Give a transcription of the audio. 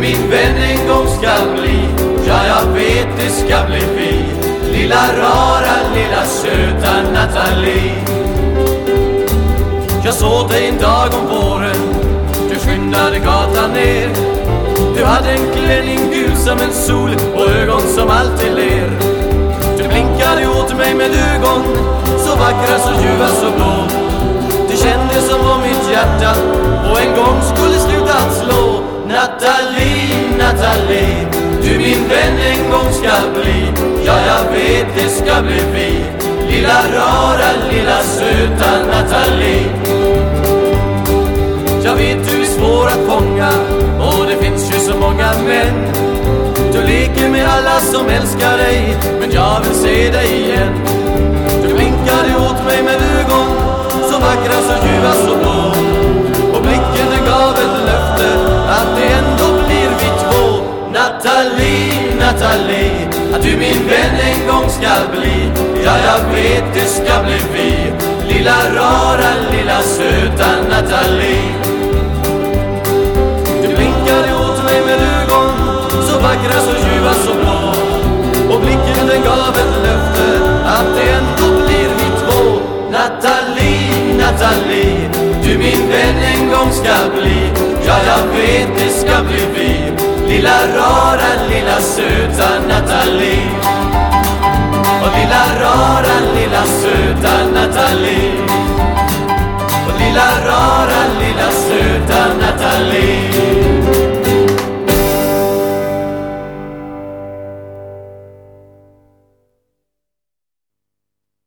min vän en gång ska bli. Ja, jag vet det ska bli vi Lilla rara, lilla söta Nathalie Jag såg dig en dag om våren. Du skyndade gatan ner. Du hade en klänning gul som en sol och ögon som alltid ler. Du blinkade åt mig med ögon så vackra, så ljuva, så blå. Det kändes som om mitt hjärta en gång skulle sluta att slå. Nathalie, Nathalie Du min vän en gång ska bli. Ja, jag vet det ska bli vi. Lilla rara, lilla söta Nathalie. Jag vet du är svår att fånga Och det finns ju så många män. Du leker med alla som älskar dig Men jag vill se dig igen. Nathalie, Att du min vän en gång ska bli. Ja, jag vet det ska bli vi Lilla rara, lilla söta Nathalie. Du blinkade åt mig med ögon Så vackra, så ljuva, så blå. Och blicken den gav ett löfte Att det ändå blir vi två Nathalie, Nathalie Du min vän en gång ska bli. Ja, jag vet det ska bli vi Lilla rara, lilla söta Nathalie. Och lilla rara, lilla söta Nathalie. Och lilla rara, lilla söta Nathalie.